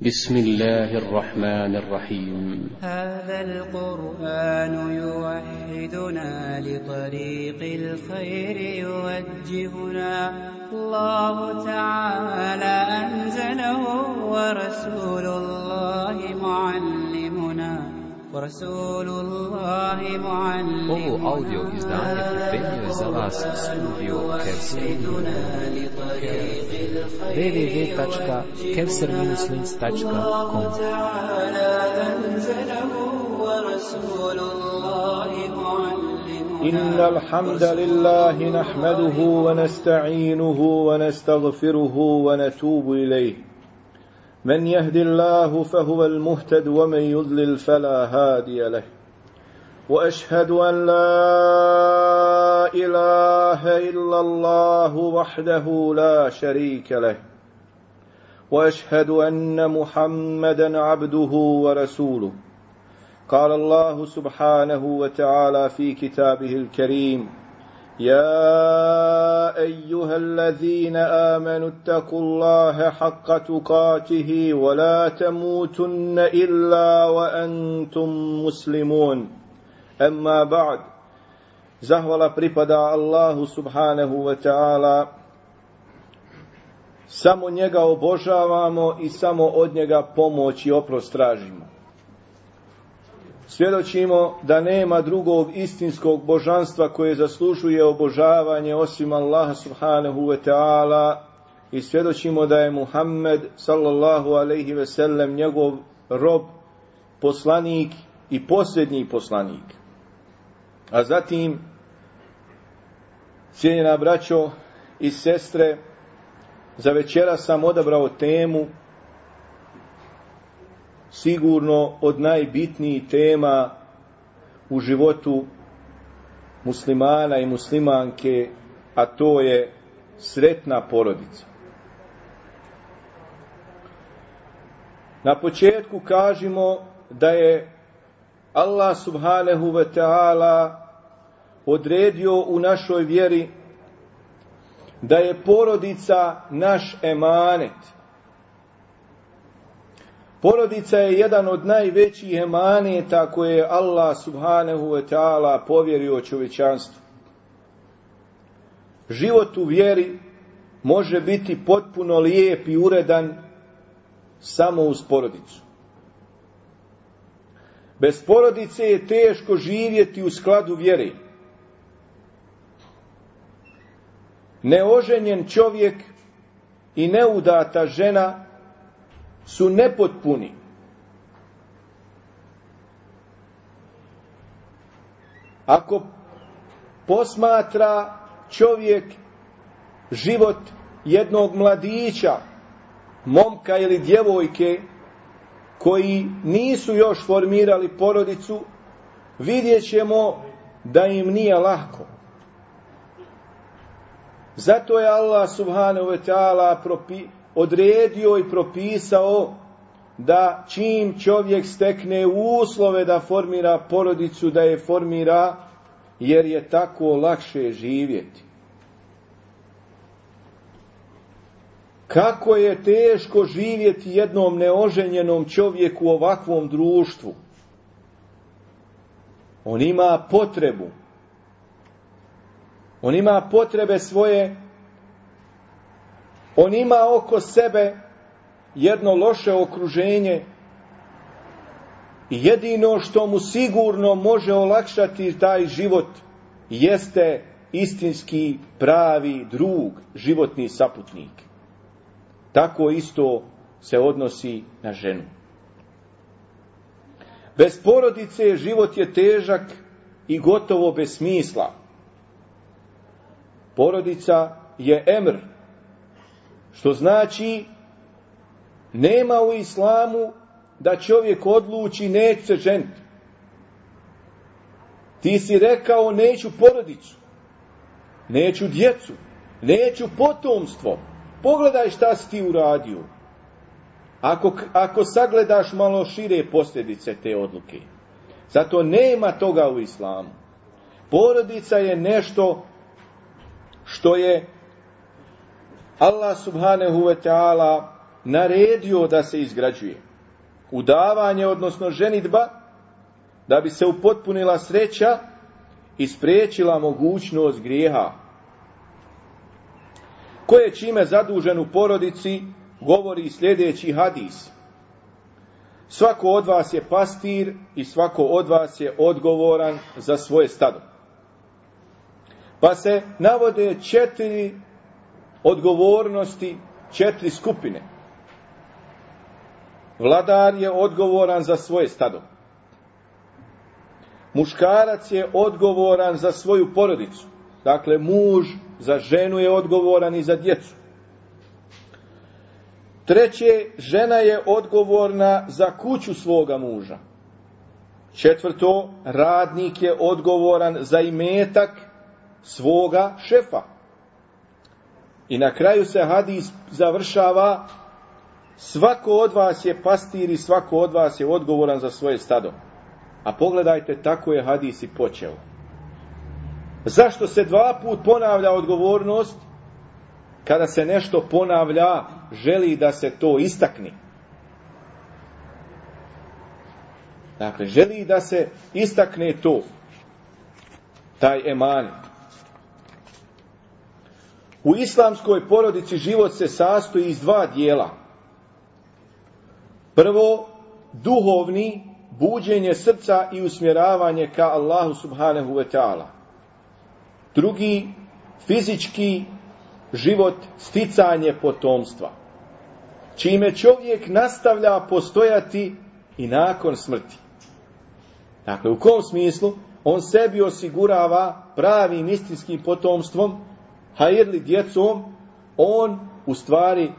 بسم الله الرحمن الرحيم. هذا القرآن يوحدنا لطريق الخير يوجهنا. الله تعالى أنزله ورسول الله معلمنا ورسول الله معلمنا Ovo audio izdanje pripremio je za vas studio Kevser. يوحدنا لطريق الخير www.kevser-links.com تعالى أنزله ورسول الله إن الحمد لله نحمده ونستعينه ونستغفره ونتوب إليه. من يهد الله فهو المهتد ومن يضلل فلا هادي له. وأشهد أن لا إله إلا الله وحده لا شريك له. وأشهد أن محمدا عبده ورسوله. قال الله سبحانه وتعالى في كتابه الكريم يا ايها الذين امنوا اتقوا الله حق تقاته ولا تموتن الا وانتم مسلمون اما بعد zahvala pripada Allahu subhanahu wa ta'ala samo njega obožavamo i samo od njega pomoć i oprost tražimo Svjedočimo da nema drugog istinskog božanstva koje zaslužuje obožavanje osim Allaha subhanahu wa ta'ala i svjedočimo da je Muhammed sallallahu alaihi ve sellem njegov rob, poslanik i posljednji poslanik. A zatim, cijenjena braćo i sestre, za večera sam odabrao temu sigurno od najbitnijih tema u životu muslimana i muslimanke, a to je sretna porodica. Na početku kažemo da je Allah subhanahu wa ta'ala odredio u našoj vjeri da je porodica naš emanet, Porodica je jedan od najvećih emaneta koje je Allah subhanahu wa ta'ala povjerio čovječanstvu. Život u vjeri može biti potpuno lijep i uredan samo uz porodicu. Bez porodice je teško živjeti u skladu vjeri. Neoženjen čovjek i neudata žena su nepotpuni. Ako posmatra čovjek život jednog mladića, momka ili djevojke, koji nisu još formirali porodicu, vidjet ćemo da im nije lako. Zato je Allah subhanahu wa ta'ala propi, odredio i propisao da čim čovjek stekne uslove da formira porodicu, da je formira, jer je tako lakše živjeti. Kako je teško živjeti jednom neoženjenom čovjeku u ovakvom društvu? On ima potrebu. On ima potrebe svoje on ima oko sebe jedno loše okruženje i jedino što mu sigurno može olakšati taj život jeste istinski pravi drug, životni saputnik. Tako isto se odnosi na ženu. Bez porodice život je težak i gotovo bez smisla. Porodica je emr, što znači, nema u islamu da čovjek odluči neće se ženiti. Ti si rekao neću porodicu, neću djecu, neću potomstvo. Pogledaj šta si ti uradio. Ako, ako sagledaš malo šire posljedice te odluke. Zato nema toga u islamu. Porodica je nešto što je Allah subhanahu wa ta'ala naredio da se izgrađuje. Udavanje, odnosno ženitba, da bi se upotpunila sreća i spriječila mogućnost grijeha. Ko je čime zadužen u porodici, govori sljedeći hadis. Svako od vas je pastir i svako od vas je odgovoran za svoje stado. Pa se navode četiri odgovornosti, četiri skupine. Vladar je odgovoran za svoje stado. Muškarac je odgovoran za svoju porodicu. Dakle, muž za ženu je odgovoran i za djecu. Treće, žena je odgovorna za kuću svoga muža. Četvrto, radnik je odgovoran za imetak svoga šefa. I na kraju se hadis završava svako od vas je pastir i svako od vas je odgovoran za svoje stado. A pogledajte, tako je hadis i počeo. Zašto se dva put ponavlja odgovornost? Kada se nešto ponavlja, želi da se to istakne. Dakle, želi da se istakne to, taj eman. U islamskoj porodici život se sastoji iz dva dijela. Prvo, duhovni, buđenje srca i usmjeravanje ka Allahu subhanahu wa ta'ala. Drugi, fizički život, sticanje potomstva. Čime čovjek nastavlja postojati i nakon smrti. Dakle, u kom smislu? On sebi osigurava pravim istinskim potomstvom, hajirli djecom, on u stvari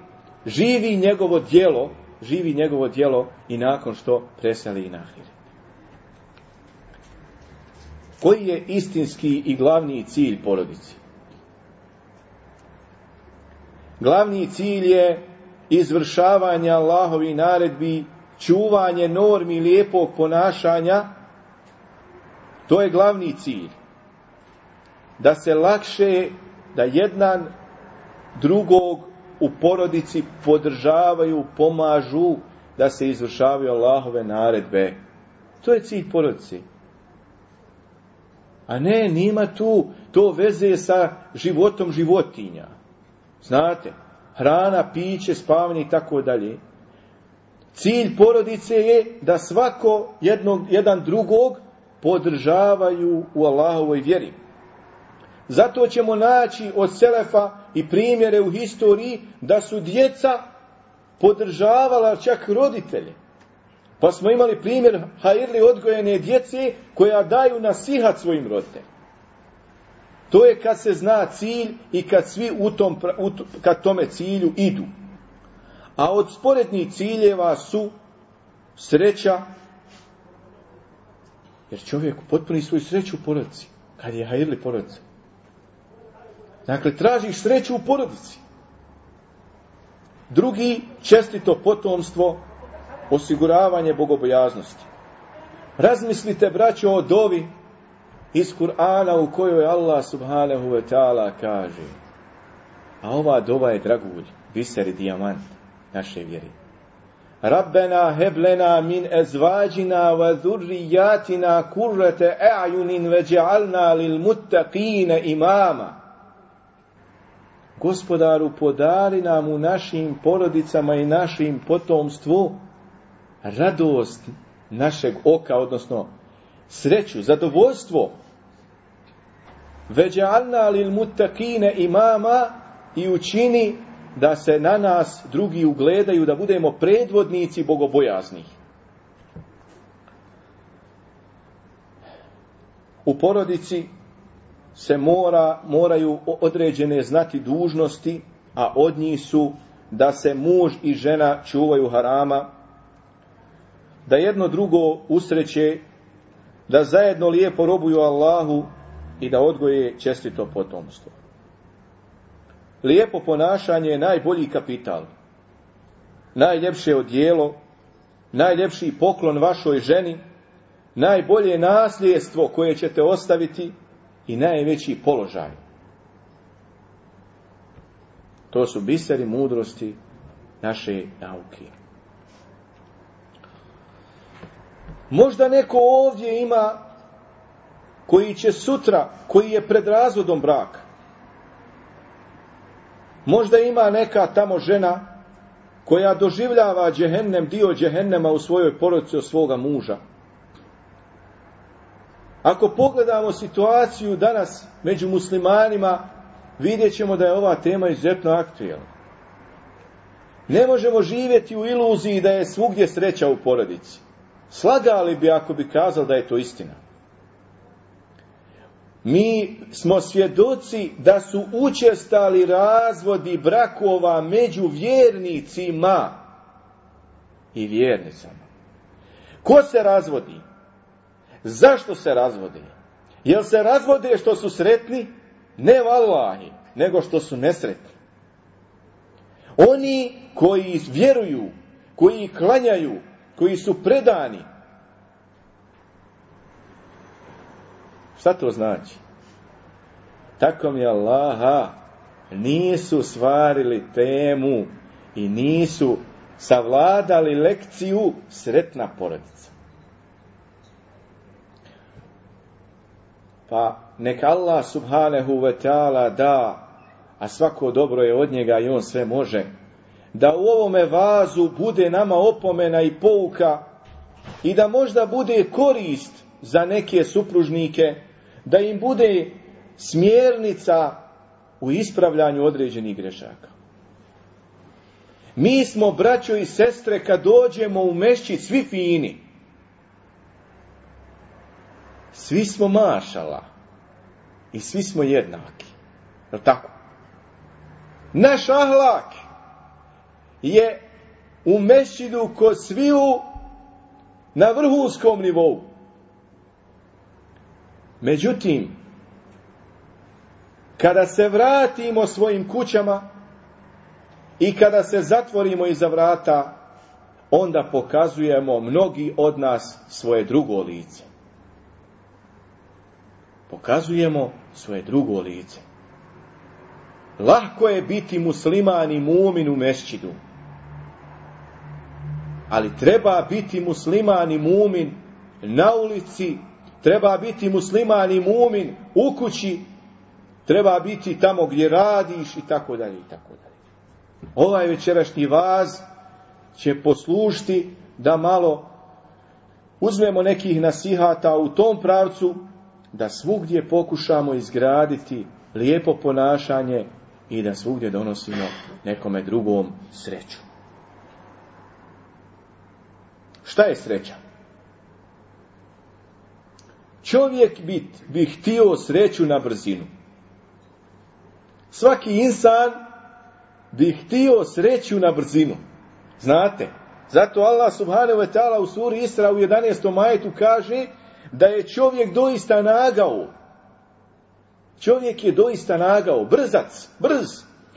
živi njegovo djelo, živi njegovo djelo i nakon što preseli i nahir. Koji je istinski i glavni cilj porodici? Glavni cilj je izvršavanje Allahovi naredbi, čuvanje normi lijepog ponašanja. To je glavni cilj. Da se lakše, da jedan drugog u porodici podržavaju, pomažu, da se izvršavaju Allahove naredbe. To je cilj porodici. A ne, nima tu to veze sa životom životinja. Znate, hrana, piće, spavanje i tako dalje. Cilj porodice je da svako jednog, jedan drugog podržavaju u Allahovoj vjeri. Zato ćemo naći od Selefa i primjere u historiji da su djeca podržavala čak roditelje. Pa smo imali primjer hajirli odgojene djece koja daju nasihat svojim roditeljima. To je kad se zna cilj i kad svi u tom, u, kad tome cilju idu. A od sporednih ciljeva su sreća, jer čovjek potpuni svoju sreću u porodici, kad je hajirli porodica. Dakle, tražiš sreću u porodici. Drugi, čestito potomstvo, osiguravanje bogobojaznosti. Razmislite, braćo, o dovi iz Kur'ana u kojoj Allah subhanahu wa ta'ala kaže a ova dova je dragulj, biser i dijamant naše vjeri. Rabbena heblena min ezvađina wa zurrijatina kurrete e'junin ve dja'alna lil muttaqine imama. Gospodaru, podari nam u našim porodicama i našim potomstvu radost našeg oka, odnosno sreću, zadovoljstvo Veđalna lil mutakine imama i učini da se na nas drugi ugledaju, da budemo predvodnici bogobojaznih. U porodici se mora, moraju određene znati dužnosti, a od njih su da se muž i žena čuvaju harama, da jedno drugo usreće, da zajedno lijepo robuju Allahu i da odgoje čestito potomstvo. Lijepo ponašanje je najbolji kapital, najljepše odijelo, najljepši poklon vašoj ženi, najbolje nasljedstvo koje ćete ostaviti i najveći položaj. To su biseri mudrosti naše nauke. Možda neko ovdje ima koji će sutra, koji je pred razvodom braka. Možda ima neka tamo žena koja doživljava džehennem, dio džehennema u svojoj porodici od svoga muža. Ako pogledamo situaciju danas među muslimanima, vidjet ćemo da je ova tema izuzetno aktuelna. Ne možemo živjeti u iluziji da je svugdje sreća u porodici. Slagali bi ako bi kazali da je to istina. Mi smo svjedoci da su učestali razvodi brakova među vjernicima i vjernicama. Ko se razvodi? Zašto se razvode? Jel se razvode što su sretni? Ne vallahi, nego što su nesretni. Oni koji vjeruju, koji klanjaju, koji su predani. Šta to znači? Tako mi Allaha nisu stvarili temu i nisu savladali lekciju sretna porodica. Pa neka Allah subhanahu wa ta'ala da, a svako dobro je od njega i on sve može, da u ovome vazu bude nama opomena i pouka i da možda bude korist za neke supružnike, da im bude smjernica u ispravljanju određenih grešaka. Mi smo, braćo i sestre, kad dođemo u mešći, svi fini. Svi smo mašala. I svi smo jednaki. Je tako? Naš ahlak je u mešidu kod sviju na vrhunskom nivou. Međutim, kada se vratimo svojim kućama i kada se zatvorimo iza vrata, onda pokazujemo mnogi od nas svoje drugo lice. Pokazujemo svoje drugo lice. Lahko je biti musliman i mumin u mešćidu. Ali treba biti musliman i mumin na ulici, treba biti musliman i mumin u kući, treba biti tamo gdje radiš i tako dalje i tako dalje. Ovaj večerašnji vaz će poslužiti da malo uzmemo nekih nasihata u tom pravcu da svugdje pokušamo izgraditi lijepo ponašanje i da svugdje donosimo nekome drugom sreću. Šta je sreća? Čovjek bi, bi htio sreću na brzinu. Svaki insan bi htio sreću na brzinu. Znate, zato Allah subhanahu wa ta'ala u suri Isra u 11. majetu kaže da je čovjek doista nagao. Čovjek je doista nagao, brzac, brz.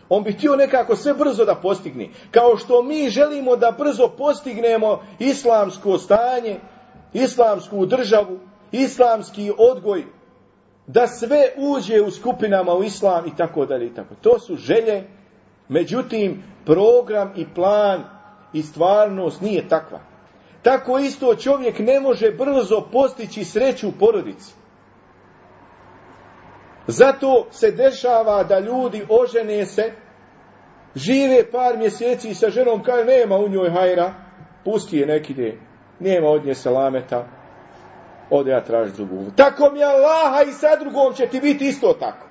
On bi htio nekako sve brzo da postigne. Kao što mi želimo da brzo postignemo islamsko stanje, islamsku državu, islamski odgoj, da sve uđe u skupinama u islam i tako dalje i tako. To su želje, međutim program i plan i stvarnost nije takva. Tako isto čovjek ne može brzo postići sreću u porodici. Zato se dešava da ljudi ožene se, žive par mjeseci sa ženom, kaže nema u njoj hajra, pusti je neki de, nema od nje salameta, ode ja traži drugu. Tako mi Allaha i sa drugom će ti biti isto tako.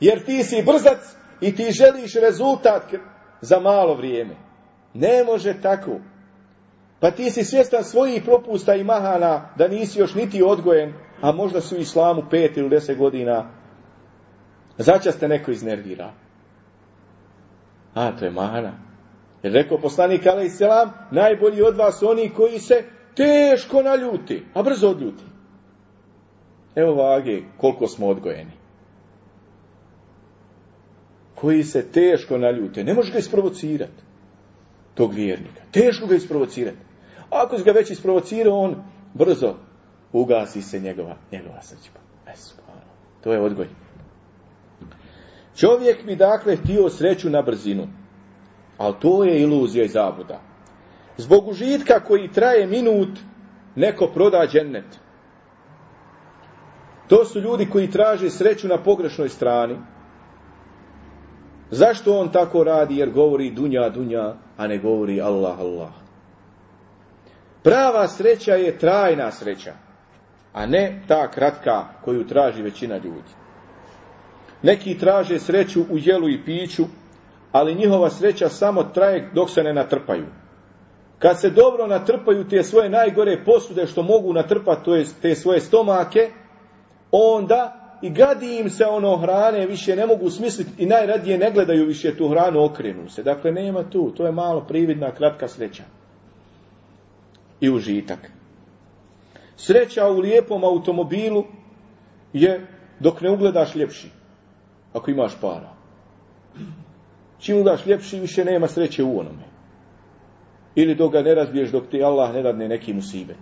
Jer ti si brzac i ti želiš rezultat za malo vrijeme. Ne može tako. Pa ti si svjestan svojih propusta i mahana da nisi još niti odgojen, a možda su u islamu pet ili deset godina. Začas te neko iznervira. A, to je mahana. Jer rekao poslanik Ali Selam, najbolji od vas oni koji se teško naljuti, a brzo odljuti. Evo vage koliko smo odgojeni. Koji se teško naljute. Ne možeš ga isprovocirati. Tog vjernika. Teško ga isprovocirati. Ako si ga već isprovocirao, on brzo ugasi se njegova, njegova srđba. To je odgoj. Čovjek bi dakle htio sreću na brzinu. Ali to je iluzija i zabuda. Zbog užitka koji traje minut, neko proda džennet. To su ljudi koji traže sreću na pogrešnoj strani. Zašto on tako radi? Jer govori dunja, dunja, a ne govori Allah, Allah. Prava sreća je trajna sreća, a ne ta kratka koju traži većina ljudi. Neki traže sreću u jelu i piću, ali njihova sreća samo traje dok se ne natrpaju. Kad se dobro natrpaju te svoje najgore posude što mogu natrpati, to je te svoje stomake, onda i gadi im se ono hrane, više ne mogu smisliti i najradije ne gledaju više tu hranu, okrenu se. Dakle, nema tu, to je malo prividna, kratka sreća. I užitak. Sreća u lijepom automobilu je dok ne ugledaš ljepši. Ako imaš para. Čim ugledaš ljepši, više nema sreće u onome. Ili dok ga ne razbiješ dok ti Allah ne dadne neki musibet.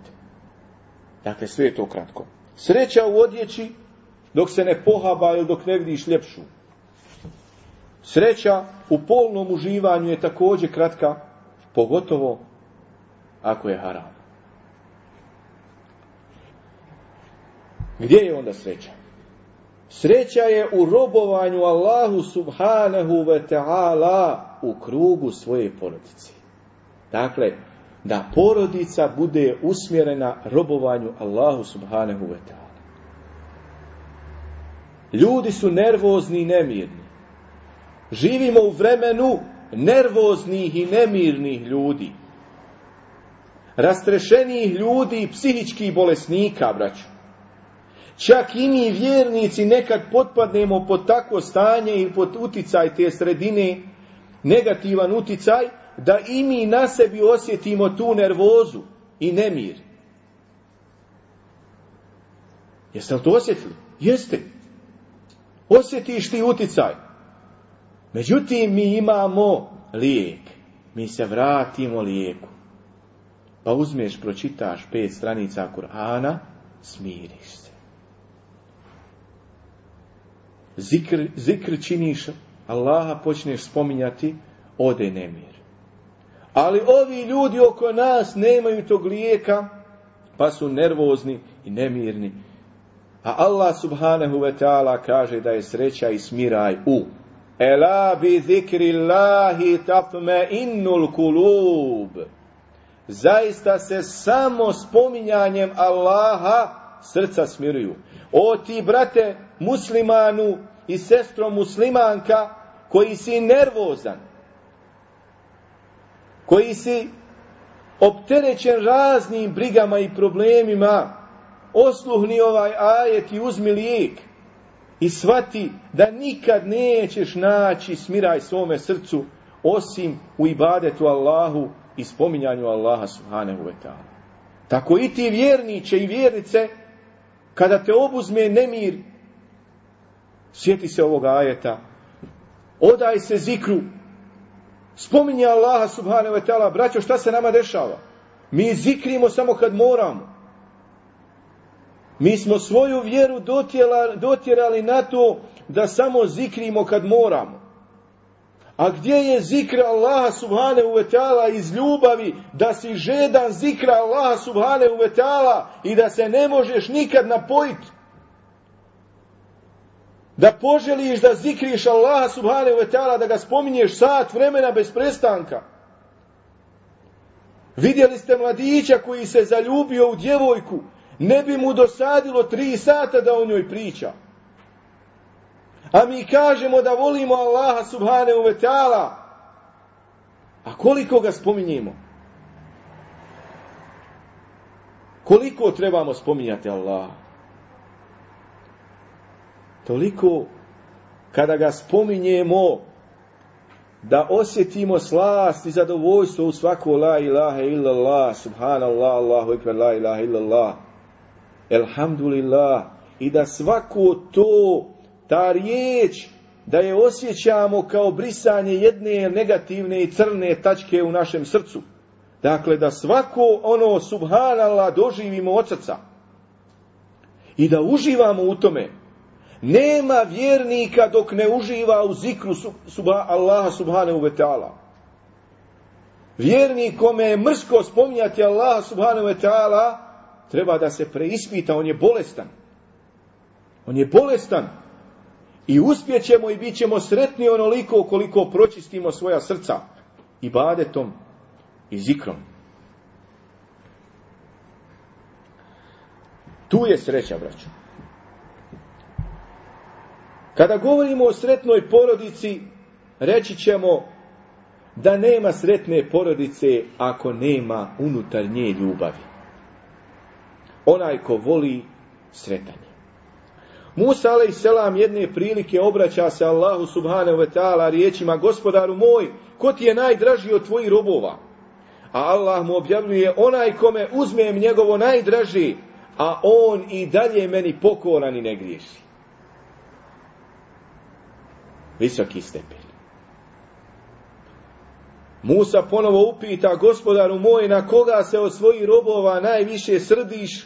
Dakle, sve je to kratko. Sreća u odjeći dok se ne pohaba ili dok ne vidiš ljepšu. Sreća u polnom uživanju je također kratka, pogotovo ako je haram. Gdje je onda sreća? Sreća je u robovanju Allahu subhanahu wa ta'ala u krugu svoje porodice. Dakle, da porodica bude usmjerena robovanju Allahu subhanahu wa ta'ala. Ljudi su nervozni i nemirni. Živimo u vremenu nervoznih i nemirnih ljudi. Rastrešenih ljudi i psihičkih bolesnika, braću. Čak i mi vjernici nekad potpadnemo pod takvo stanje i pod uticaj te sredine, negativan uticaj, da i mi na sebi osjetimo tu nervozu i nemir. Jeste li to osjetili? Jeste. Osjetiš ti uticaj. Međutim, mi imamo lijek. Mi se vratimo lijeku. Pa uzmeš, pročitaš pet stranica Kur'ana, smiriš se. Zikr, zikr činiš, Allaha počneš spominjati, ode nemir. Ali ovi ljudi oko nas nemaju tog lijeka, pa su nervozni i nemirni. A Allah subhanahu wa ta'ala kaže da je sreća i smiraj u Ela bi zikri Allahi tapme innul kulub. Zaista se samo spominjanjem Allaha srca smiruju. O ti, brate, muslimanu i sestro muslimanka, koji si nervozan, koji si opterećen raznim brigama i problemima, osluhni ovaj ajet i uzmi lijek i shvati da nikad nećeš naći smiraj svome srcu osim u ibadetu Allahu i spominjanju Allaha subhanahu wa ta'ala. Tako i ti vjerniče i vjernice, kada te obuzme nemir, sjeti se ovoga ajeta, odaj se zikru, spominje Allaha subhanahu wa ta'ala, braćo šta se nama dešava? Mi zikrimo samo kad moramo. Mi smo svoju vjeru dotjerali na to da samo zikrimo kad moramo. A gdje je zikra Allaha subhanahu wa iz ljubavi, da si žedan zikra Allaha subhanahu wa ta'ala i da se ne možeš nikad napojiti? Da poželiš da zikriš Allaha subhanahu wa da ga spominješ sat vremena bez prestanka. Vidjeli ste mladića koji se zaljubio u djevojku, ne bi mu dosadilo tri sata da o njoj priča. A mi kažemo da volimo Allaha subhanahu wa ta'ala. A koliko ga spominjemo? Koliko trebamo spominjati Allaha? Toliko kada ga spominjemo da osjetimo slast i zadovoljstvo u svako la ilaha illallah, subhanallah, Allahu ekber, la ilaha illallah, elhamdulillah, i da svako to, ta riječ, da je osjećamo kao brisanje jedne negativne i crne tačke u našem srcu. Dakle, da svako ono subhanallah doživimo od srca. I da uživamo u tome. Nema vjernika dok ne uživa u zikru subha, Allaha subhanahu wa ta'ala. Vjernik kome je mrsko spominjati Allah subhanahu wa ta'ala, treba da se preispita, on je bolestan. On je bolestan. I uspjećemo i bit ćemo sretni onoliko koliko pročistimo svoja srca i badetom i zikrom. Tu je sreća, braćo. Kada govorimo o sretnoj porodici, reći ćemo da nema sretne porodice ako nema unutar nje ljubavi. Onaj ko voli sretanje. Musa a.s. jedne prilike obraća se Allahu subhanahu wa ta'ala riječima gospodaru moj, ko ti je najdraži od tvojih robova? A Allah mu objavljuje onaj kome uzmem njegovo najdraži, a on i dalje meni pokoran i ne griješi. Visoki stepen. Musa ponovo upita gospodaru moj na koga se od svojih robova najviše srdiš,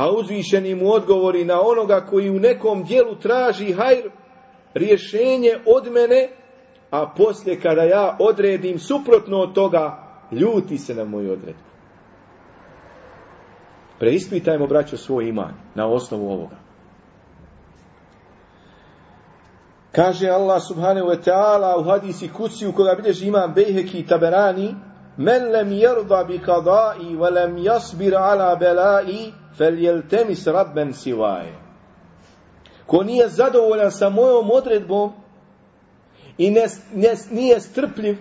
a uzvišeni mu odgovori na onoga koji u nekom dijelu traži hajr, rješenje od mene, a poslije kada ja odredim suprotno od toga, ljuti se na moj odredbu. Preispitajmo, braćo, svoj iman na osnovu ovoga. Kaže Allah subhanahu wa ta'ala u hadisi kuci u koga bilježi imam Bejheki i Taberani Men lem jerda bi kadai wa lem jasbir ala belai fel jeltemis rabben. Ko nije zadovoljan sa mojom odredbom i ne, ne, nije strpljiv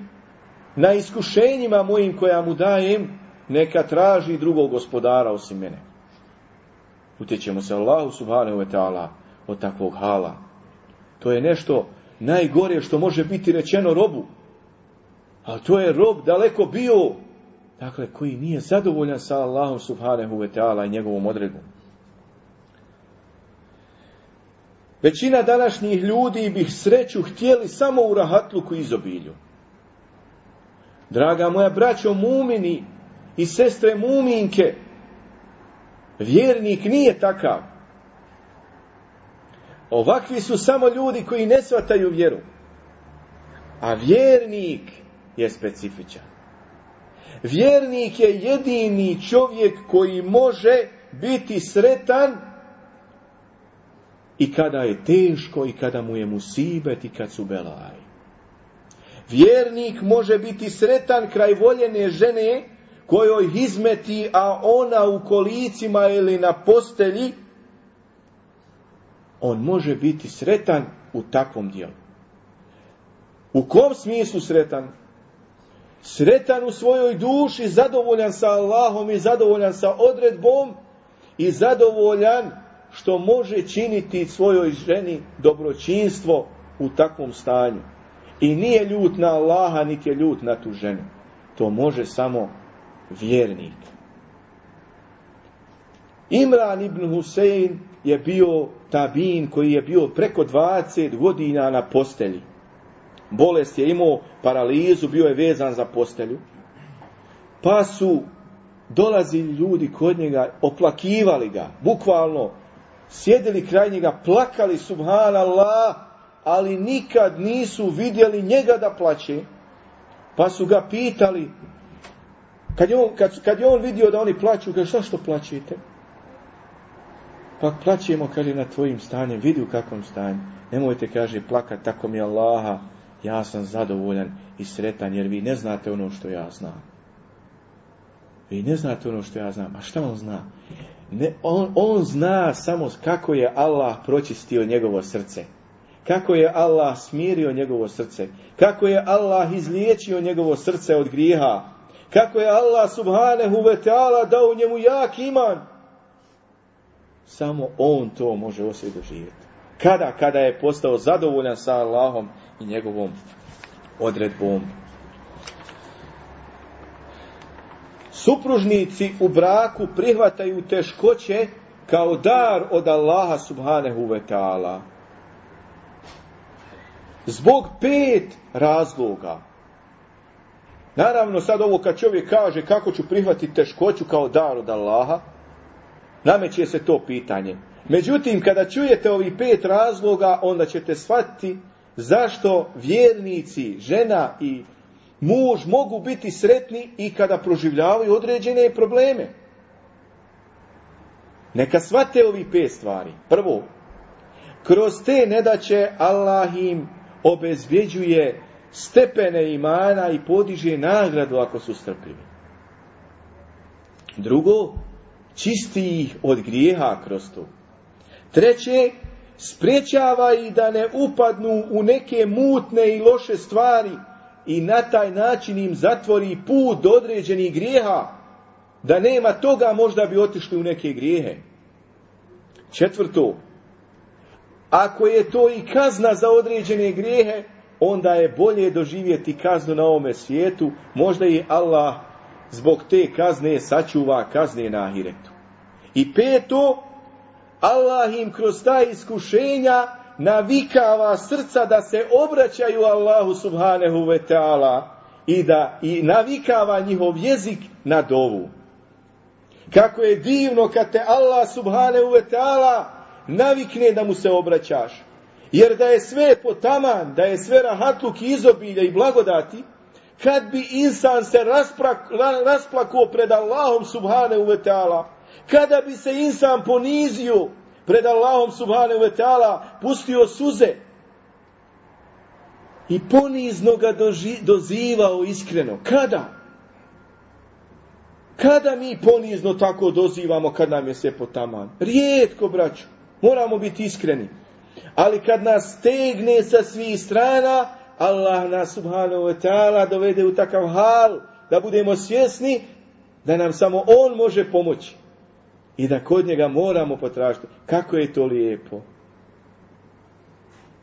na iskušenjima mojim koja mu dajem, neka traži drugog gospodara osim mene. Utjećemo se Allahu subhanahu wa ta'ala od takvog hala. To je nešto najgore što može biti rečeno robu. Ali to je rob daleko bio, dakle, koji nije zadovoljan sa Allahom subhanahu wa ta'ala i njegovom odredbom. Većina današnjih ljudi bih sreću htjeli samo u rahatluku izobilju. Draga moja braćo mumini i sestre muminke, vjernik nije takav. Ovakvi su samo ljudi koji ne shvataju vjeru. A vjernik je specifičan. Vjernik je jedini čovjek koji može biti sretan i kada je teško i kada mu je musibet i kad su belaj. Vjernik može biti sretan kraj voljene žene kojoj izmeti, a ona u kolicima ili na postelji on može biti sretan u takvom dijelu. U kom smislu sretan? Sretan u svojoj duši, zadovoljan sa Allahom i zadovoljan sa odredbom i zadovoljan što može činiti svojoj ženi dobročinstvo u takvom stanju. I nije ljut na Allaha, niti je ljut na tu ženu. To može samo vjernik. Imran ibn Husein je bio tabin koji je bio preko 20 godina na postelji. Bolest je imao paralizu, bio je vezan za postelju. Pa su dolazili ljudi kod njega, oplakivali ga, bukvalno sjedili kraj njega, plakali subhanallah, ali nikad nisu vidjeli njega da plaće. Pa su ga pitali, kad je on, kad, kad je on vidio da oni plaću, kaže, što što plaćete? Pa plaćemo, kaže, na tvojim stanjem, vidi u kakvom stanju. Nemojte, kaže, plakat, tako mi Allaha, ja sam zadovoljan i sretan, jer vi ne znate ono što ja znam. Vi ne znate ono što ja znam. A šta on zna? Ne, on, on zna samo kako je Allah pročistio njegovo srce. Kako je Allah smirio njegovo srce. Kako je Allah izliječio njegovo srce od grijeha. Kako je Allah subhanahu wa ta'ala dao njemu jak iman. Samo on to može osvijed doživjeti. Kada? Kada je postao zadovoljan sa Allahom i njegovom odredbom. Supružnici u braku prihvataju teškoće kao dar od Allaha subhanahu wa ta'ala. Zbog pet razloga. Naravno, sad ovo kad čovjek kaže kako ću prihvatiti teškoću kao dar od Allaha, nameće se to pitanje. Međutim, kada čujete ovih pet razloga, onda ćete shvatiti zašto vjernici, žena i muž mogu biti sretni i kada proživljavaju određene probleme. Neka svate ovi pet stvari. Prvo, kroz te nedaće Allah im obezbjeđuje stepene imana i podiže nagradu ako su strpljivi. Drugo, čisti ih od grijeha kroz to. Treće, spriječava ih da ne upadnu u neke mutne i loše stvari i na taj način im zatvori put do određenih grijeha. Da nema toga možda bi otišli u neke grijehe. Četvrto, ako je to i kazna za određene grijehe, onda je bolje doživjeti kaznu na ovome svijetu, možda i Allah zbog te kazne sačuva kazne na ahiretu. I peto, Allah im kroz ta iskušenja navikava srca da se obraćaju Allahu subhanahu wa ta'ala i da i navikava njihov jezik na dovu. Kako je divno kad te Allah subhanahu wa ta'ala navikne da mu se obraćaš. Jer da je sve potaman, da je sve rahatluk izobilja i blagodati, kad bi insan se rasplakao pred Allahom subhanahu wa ta'ala, kada bi se insan ponizio pred Allahom subhanahu wa ta'ala, pustio suze i ponizno ga dozivao iskreno. Kada? Kada mi ponizno tako dozivamo kad nam je sve potaman? Rijetko, braću. Moramo biti iskreni. Ali kad nas stegne sa svih strana, Allah nas subhanahu wa ta'ala dovede u takav hal da budemo svjesni da nam samo On može pomoći. I da kod njega moramo potražiti. Kako je to lijepo.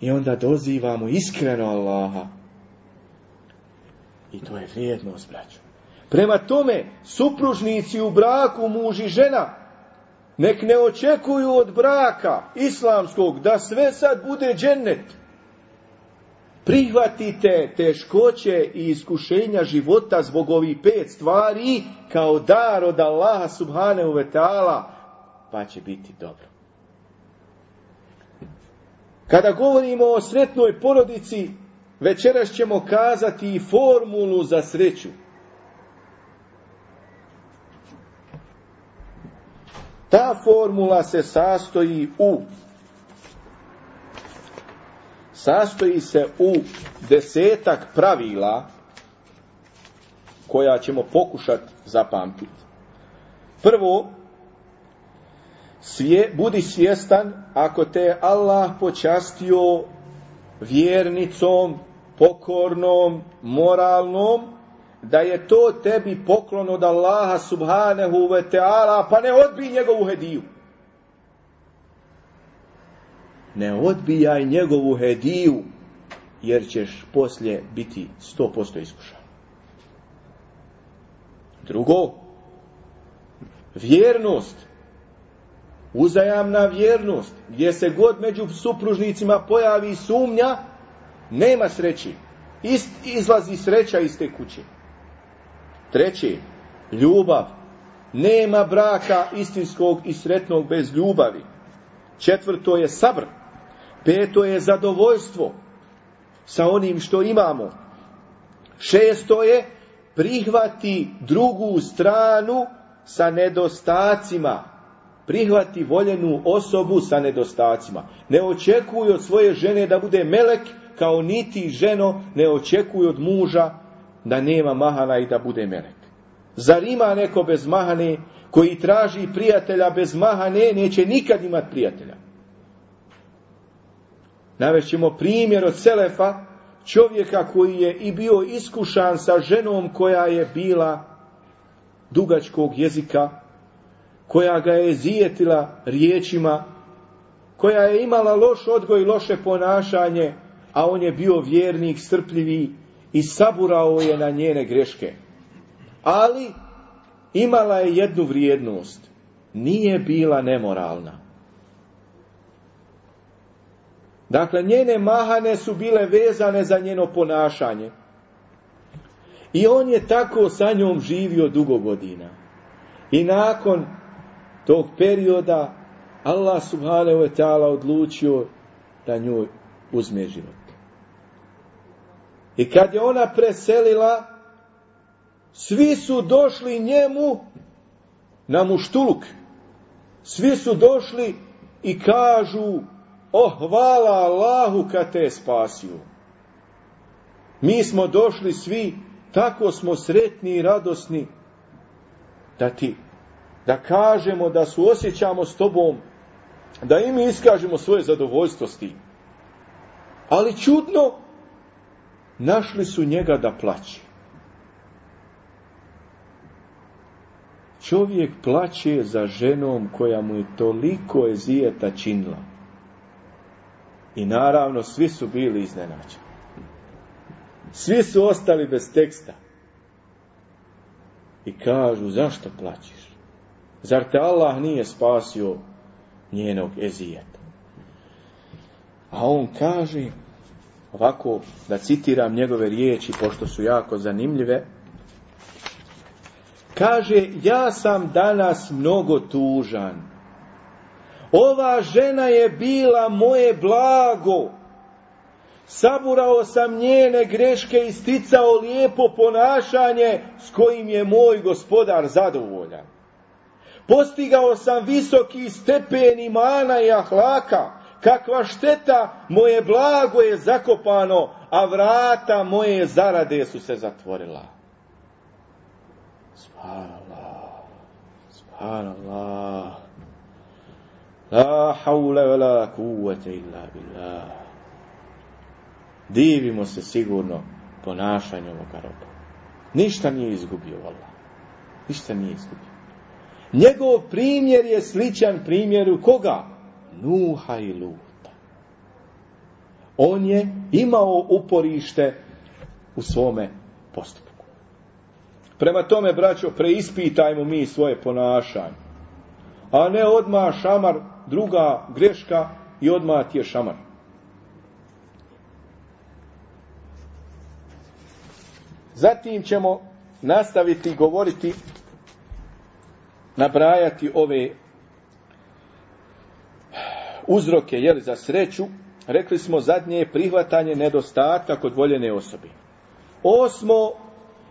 I onda dozivamo iskreno Allaha. I to je vrijednost, braću. Prema tome, supružnici u braku, muž i žena, nek ne očekuju od braka islamskog da sve sad bude džennet. Prihvatite teškoće i iskušenja života zbog ovih pet stvari kao dar od Allaha subhanahu wa ta'ala, pa će biti dobro. Kada govorimo o sretnoj porodici, večeras ćemo kazati i formulu za sreću. Ta formula se sastoji u sastoji se u desetak pravila koja ćemo pokušati zapamtiti. Prvo, svje, budi svjestan ako te Allah počastio vjernicom, pokornom, moralnom, da je to tebi poklon od Allaha subhanahu wa ta'ala, pa ne odbij njegovu hediju. Ne odbijaj njegovu hediju, jer ćeš poslije biti 100% iskušan. Drugo, vjernost, uzajamna vjernost, gdje se god među supružnicima pojavi sumnja, nema sreći. Ist, izlazi sreća iz te kuće. Treće, ljubav. Nema braka istinskog i sretnog bez ljubavi. Četvrto je sabr. Peto je zadovoljstvo sa onim što imamo. Šesto je prihvati drugu stranu sa nedostacima. Prihvati voljenu osobu sa nedostacima. Ne očekuj od svoje žene da bude melek, kao niti ženo ne očekuj od muža da nema mahana i da bude melek. Zar ima neko bez mahane koji traži prijatelja bez mahane, neće nikad imati prijatelja. Navešćemo primjer od Selefa, čovjeka koji je i bio iskušan sa ženom koja je bila dugačkog jezika, koja ga je zijetila riječima, koja je imala loš odgoj i loše ponašanje, a on je bio vjernik, strpljivi i saburao je na njene greške. Ali imala je jednu vrijednost. Nije bila nemoralna. Dakle, njene mahane su bile vezane za njeno ponašanje. I on je tako sa njom živio dugo godina. I nakon tog perioda Allah subhanahu wa ta'ala odlučio da njoj uzme život. I kad je ona preselila, svi su došli njemu na muštuluk. Svi su došli i kažu, oh, hvala Allahu kad te je spasio. Mi smo došli svi, tako smo sretni i radosni, da ti, da kažemo, da su osjećamo s tobom, da i mi iskažemo svoje zadovoljstvo s tim. Ali čudno, našli su njega da plaće. Čovjek plaće za ženom koja mu je toliko ezijeta činila. I naravno svi su bili iznenađeni. Svi su ostali bez teksta. I kažu, zašto plaćeš? Zar te Allah nije spasio njenog ezijeta? A on kaže, ovako da citiram njegove riječi, pošto su jako zanimljive, kaže, ja sam danas mnogo tužan. Ova žena je bila moje blago. Saburao sam njene greške i sticao lijepo ponašanje s kojim je moj gospodar zadovoljan. Postigao sam visoki stepen imana i ahlaka, kakva šteta moje blago je zakopano, a vrata moje zarade su se zatvorila. Subhanallah, subhanallah, la haule ve la kuvvete illa billah. Divimo se sigurno ponašanju ovoga roba. Ništa nije izgubio, Allah. Ništa nije izgubio. Njegov primjer je sličan primjeru koga? Nuha i Luta. On je imao uporište u svome postupku. Prema tome, braćo, preispitajmo mi svoje ponašanje. A ne odmah šamar, druga greška i odmah ti je šamar. Zatim ćemo nastaviti govoriti nabrajati ove uzroke jeli, za sreću, rekli smo zadnje je prihvatanje nedostatka kod voljene osobe. Osmo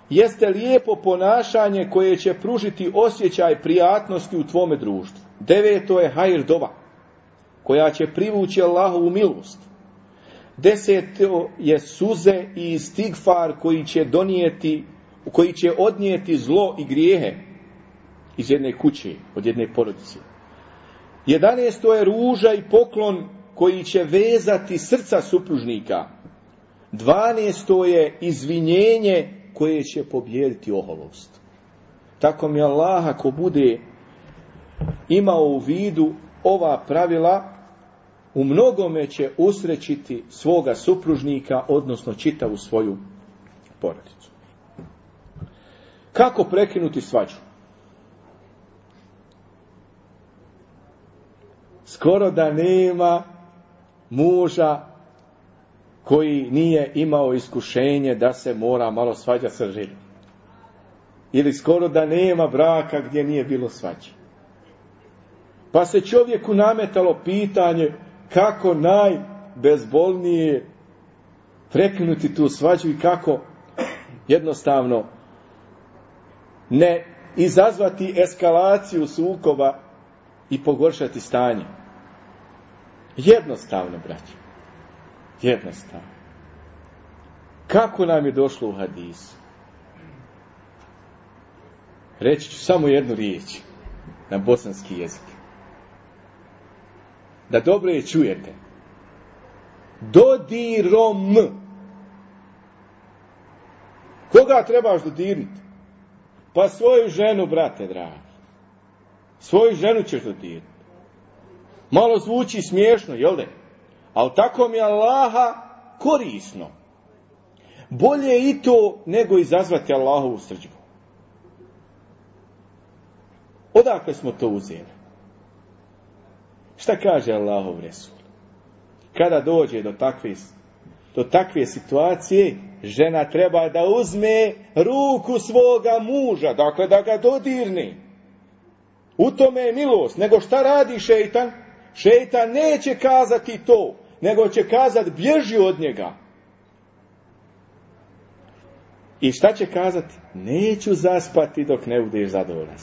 jeste lijepo ponašanje koje će pružiti osjećaj prijatnosti u tvome društvu. Deveto je hajr dova, koja će privući Allahovu milost. Deseto je suze i stigfar koji će donijeti, koji će odnijeti zlo i grijehe iz jedne kuće, od jedne porodice. Jedanesto je ruža i poklon koji će vezati srca supružnika. Dvanesto je izvinjenje koje će pobjediti oholost. Tako mi Allah ako bude imao u vidu ova pravila, u mnogome će usrećiti svoga supružnika, odnosno čitavu svoju porodicu. Kako prekinuti svađu? skoro da nema muža koji nije imao iskušenje da se mora malo svađa sa ženom. Ili skoro da nema braka gdje nije bilo svađe. Pa se čovjeku nametalo pitanje kako najbezbolnije prekinuti tu svađu i kako jednostavno ne izazvati eskalaciju sukoba i pogoršati stanje. Jednostavno, braće. Jednostavno. Kako nam je došlo u hadisu? Reći ću samo jednu riječ na bosanski jezik. Da dobro je čujete. Dodirom. Koga trebaš dodirniti? Pa svoju ženu, brate dragi. Svoju ženu ćeš dodirniti. Malo zvuči smiješno, jel de? Ali tako mi je Allaha korisno. Bolje i to nego izazvati Allahovu srđbu. Odakle smo to uzeli? Šta kaže Allahov Resul? Kada dođe do takve, do takve situacije, žena treba da uzme ruku svoga muža, dakle da ga dodirne. U tome je milost. Nego šta radi šeitan? Šeitan neće kazati to, nego će kazati bježi od njega. I šta će kazati? Neću zaspati dok ne budeš zadovoljan.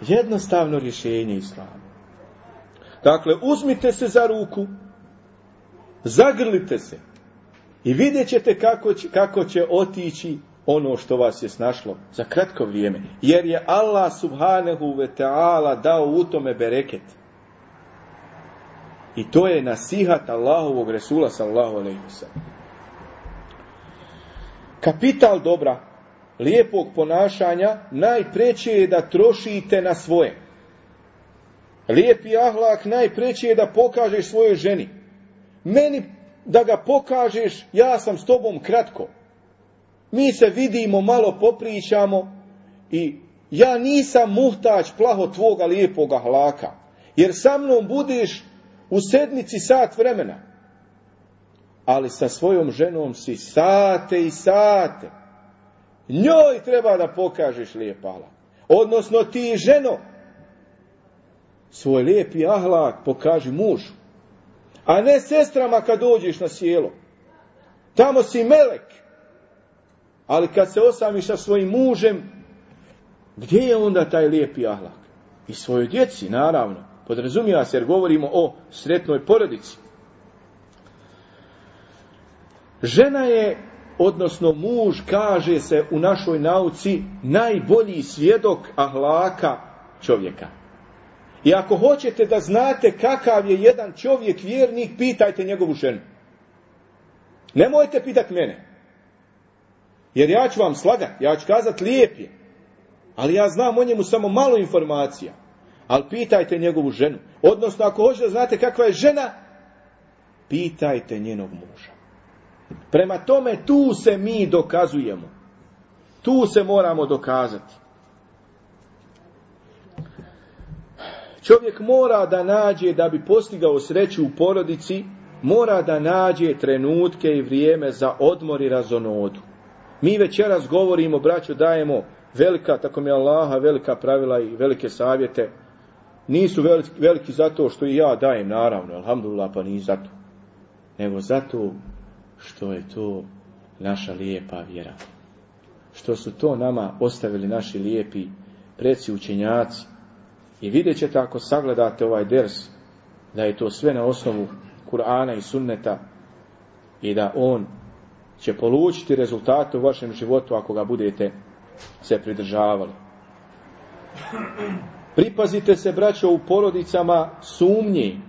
Jednostavno rješenje islama. Dakle, uzmite se za ruku, zagrlite se i vidjet ćete kako će, kako će otići ono što vas je snašlo za kratko vrijeme. Jer je Allah subhanahu ve ta'ala dao u tome bereket. I to je nasihat Allahovog Resula sallahu alaihi Kapital dobra, lijepog ponašanja, najpreće je da trošite na svoje. Lijepi ahlak najpreće je da pokažeš svojoj ženi. Meni da ga pokažeš, ja sam s tobom kratko. Mi se vidimo, malo popričamo i ja nisam muhtač plaho tvoga lijepog ahlaka. Jer sa mnom budeš u sedmici sat vremena. Ali sa svojom ženom si sate i sate. Njoj treba da pokažeš lijep ahlak. Odnosno ti ženo, svoj lijepi ahlak pokaži mužu. A ne sestrama kad dođeš na sjelo. Tamo si melek. Ali kad se osamiš sa svojim mužem, gdje je onda taj lijepi ahlak? I svojoj djeci, naravno. Podrazumijeva se jer govorimo o sretnoj porodici. Žena je, odnosno muž, kaže se u našoj nauci, najbolji svjedok ahlaka čovjeka. I ako hoćete da znate kakav je jedan čovjek vjernik, pitajte njegovu ženu. Nemojte pitati mene. Jer ja ću vam slagati, ja ću kazati lijep je. Ali ja znam o njemu samo malo informacija. Ali pitajte njegovu ženu. Odnosno, ako hoćete da znate kakva je žena, pitajte njenog muža. Prema tome, tu se mi dokazujemo. Tu se moramo dokazati. Čovjek mora da nađe, da bi postigao sreću u porodici, mora da nađe trenutke i vrijeme za odmor i razonodu. Mi večeras govorimo, braćo, dajemo velika, tako mi Allaha, velika pravila i velike savjete. Nisu veliki, veliki zato što i ja dajem, naravno, alhamdulillah, pa ni zato. Nego zato što je to naša lijepa vjera. Što su to nama ostavili naši lijepi preci učenjaci. I vidjet ćete ako sagledate ovaj ders, da je to sve na osnovu Kur'ana i sunneta i da on će polučiti rezultate u vašem životu ako ga budete se pridržavali. Pripazite se, braćo, u porodicama sumnji,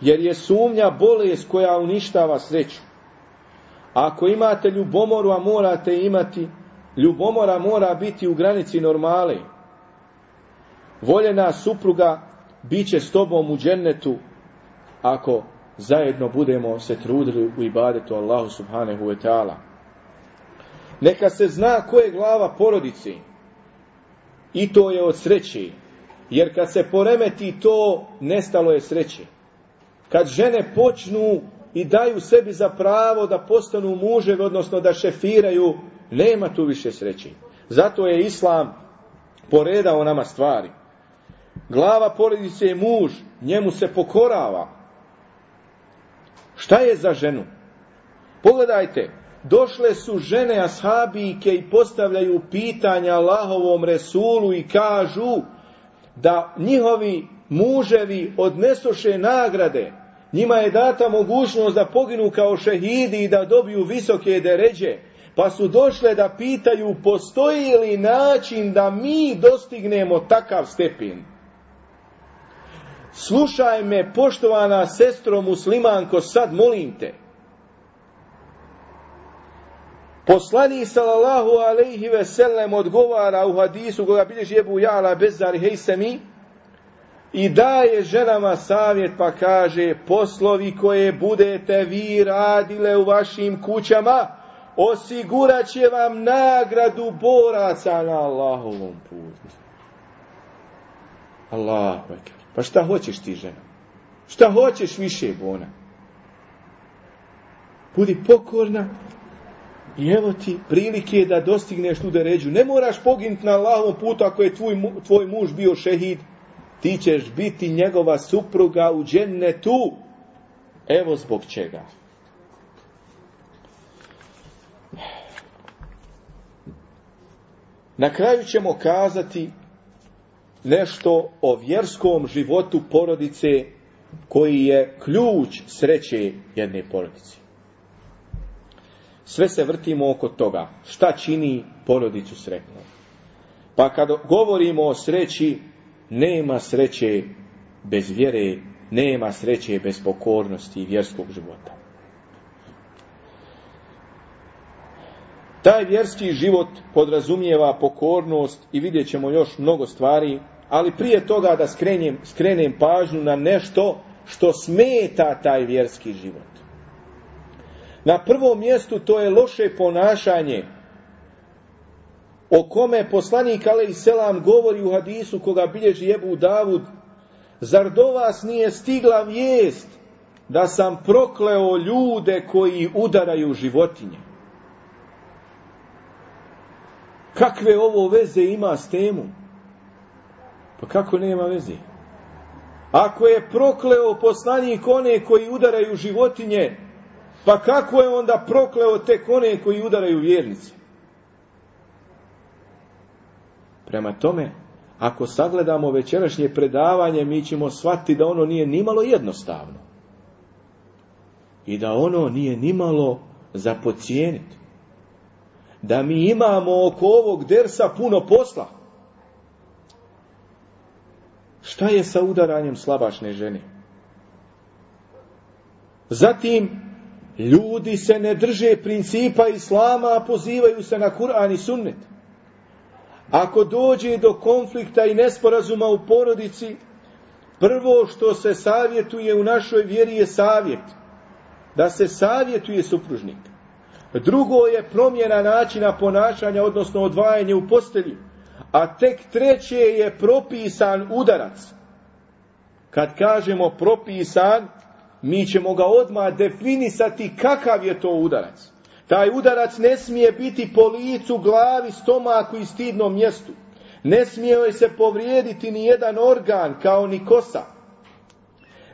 jer je sumnja bolest koja uništava sreću. Ako imate ljubomoru, a morate imati, ljubomora mora biti u granici normale. Voljena supruga bit će s tobom u džennetu ako zajedno budemo se trudili u ibadetu Allahu subhanahu wa ta'ala. Neka se zna ko je glava porodici. I to je od sreće. Jer kad se poremeti to, nestalo je sreće. Kad žene počnu i daju sebi za pravo da postanu muževi, odnosno da šefiraju, nema tu više sreće. Zato je Islam poredao nama stvari. Glava porodice je muž, njemu se pokorava, Šta je za ženu? Pogledajte, došle su žene ashabike i postavljaju pitanja Allahovom Resulu i kažu da njihovi muževi odnesoše nagrade. Njima je data mogućnost da poginu kao šehidi i da dobiju visoke deređe. Pa su došle da pitaju postoji li način da mi dostignemo takav stepin. Slušaj me, poštovana sestro muslimanko, sad molim te. Poslani sallallahu alaihi ve sellem odgovara u hadisu koga bilježi Ebu Jala Bezar Hejsemi i daje ženama savjet pa kaže poslovi koje budete vi radile u vašim kućama osigurat će vam nagradu boraca na Allahovom putu. Allahu pa šta hoćeš ti žena? Šta hoćeš više bona? Budi pokorna i evo ti prilike da dostigneš tu ređu. Ne moraš poginuti na Allahovom putu ako je tvoj, tvoj muž bio šehid. Ti ćeš biti njegova supruga u tu. Evo zbog čega. Na kraju ćemo kazati nešto o vjerskom životu porodice koji je ključ sreće jedne porodice. Sve se vrtimo oko toga. Šta čini porodicu sretnom? Pa kad govorimo o sreći, nema sreće bez vjere, nema sreće bez pokornosti vjerskog života. Taj vjerski život podrazumijeva pokornost i vidjet ćemo još mnogo stvari, ali prije toga da skrenem, skrenem pažnju na nešto što smeta taj vjerski život. Na prvom mjestu to je loše ponašanje o kome poslanik Ali Selam govori u hadisu koga bilježi Jebu Davud. Zar do vas nije stigla vijest da sam prokleo ljude koji udaraju životinje? Kakve ovo veze ima s temom? Pa kako nema veze? Ako je prokleo poslanik one koji udaraju životinje, pa kako je onda prokleo tek one koji udaraju vjernice? Prema tome, ako sagledamo večerašnje predavanje, mi ćemo shvatiti da ono nije nimalo jednostavno. I da ono nije nimalo za pocijeniti. Da mi imamo oko ovog dersa puno posla. Šta je sa udaranjem slabašne žene? Zatim, ljudi se ne drže principa islama, a pozivaju se na Kur'an i sunnet. Ako dođe do konflikta i nesporazuma u porodici, prvo što se savjetuje u našoj vjeri je savjet. Da se savjetuje supružnik. Drugo je promjena načina ponašanja, odnosno odvajanje u postelji a tek treće je propisan udarac. Kad kažemo propisan, mi ćemo ga odmah definisati kakav je to udarac. Taj udarac ne smije biti po licu, glavi, stomaku i stidnom mjestu. Ne smije joj se povrijediti ni jedan organ kao ni kosa.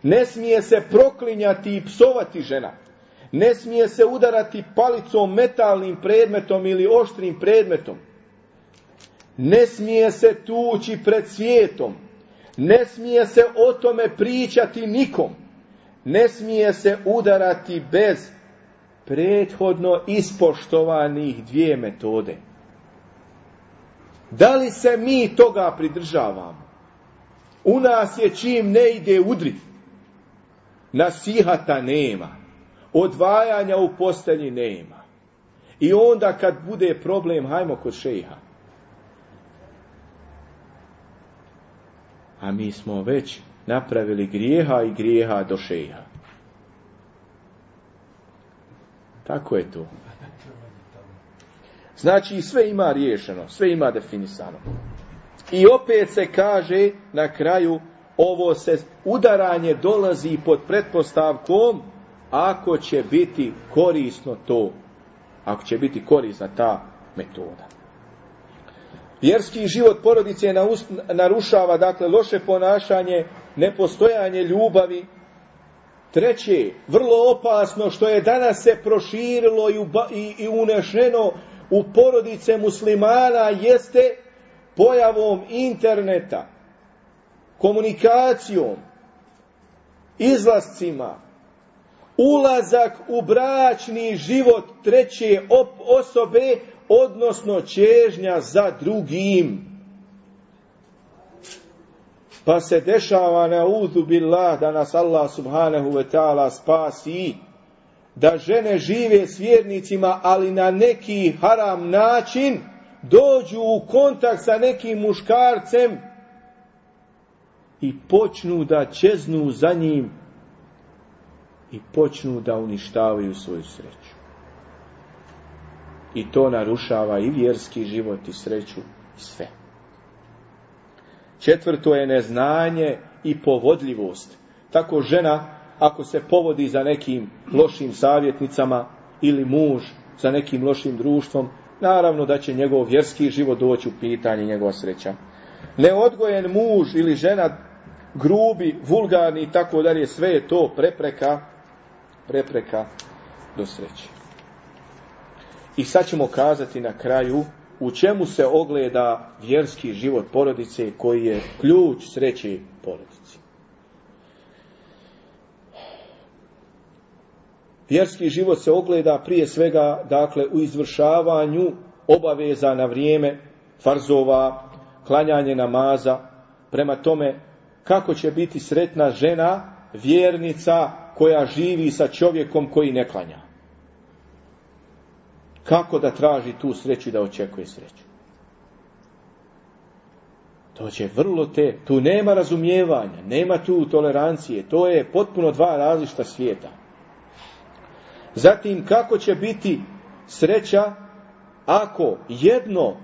Ne smije se proklinjati i psovati žena. Ne smije se udarati palicom, metalnim predmetom ili oštrim predmetom. Ne smije se tući pred svijetom. Ne smije se o tome pričati nikom. Ne smije se udarati bez prethodno ispoštovanih dvije metode. Da li se mi toga pridržavamo? U nas je čim ne ide udri. Nasihata nema. Odvajanja u postelji nema. I onda kad bude problem, hajmo kod šeha. A mi smo već napravili grijeha i grijeha do šeja. Tako je to. Znači sve ima riješeno, sve ima definisano. I opet se kaže na kraju ovo se udaranje dolazi pod pretpostavkom ako će biti korisno to, ako će biti korisna ta metoda. Vjerski život porodice narušava dakle loše ponašanje, nepostojanje ljubavi. Treće, vrlo opasno što je danas se proširilo i, i unešeno u porodice muslimana jeste pojavom interneta, komunikacijom, izlascima, ulazak u bračni život treće osobe odnosno čežnja za drugim. Pa se dešava na uzu billah da nas Allah subhanahu wa ta'ala spasi, da žene žive s vjernicima, ali na neki haram način dođu u kontakt sa nekim muškarcem i počnu da čeznu za njim i počnu da uništavaju svoju sreću i to narušava i vjerski život i sreću i sve. Četvrto je neznanje i povodljivost. Tako žena, ako se povodi za nekim lošim savjetnicama ili muž za nekim lošim društvom, naravno da će njegov vjerski život doći u pitanje njegova sreća. Neodgojen muž ili žena grubi, vulgarni i tako dalje, sve je to prepreka, prepreka do sreće. I sad ćemo kazati na kraju u čemu se ogleda vjerski život porodice koji je ključ sreće porodici. Vjerski život se ogleda prije svega dakle u izvršavanju obaveza na vrijeme, farzova, klanjanje namaza, prema tome kako će biti sretna žena, vjernica koja živi sa čovjekom koji ne klanja. Kako da traži tu sreću i da očekuje sreću? To će vrlo te, tu nema razumijevanja, nema tu tolerancije, to je potpuno dva različita svijeta. Zatim, kako će biti sreća ako jedno,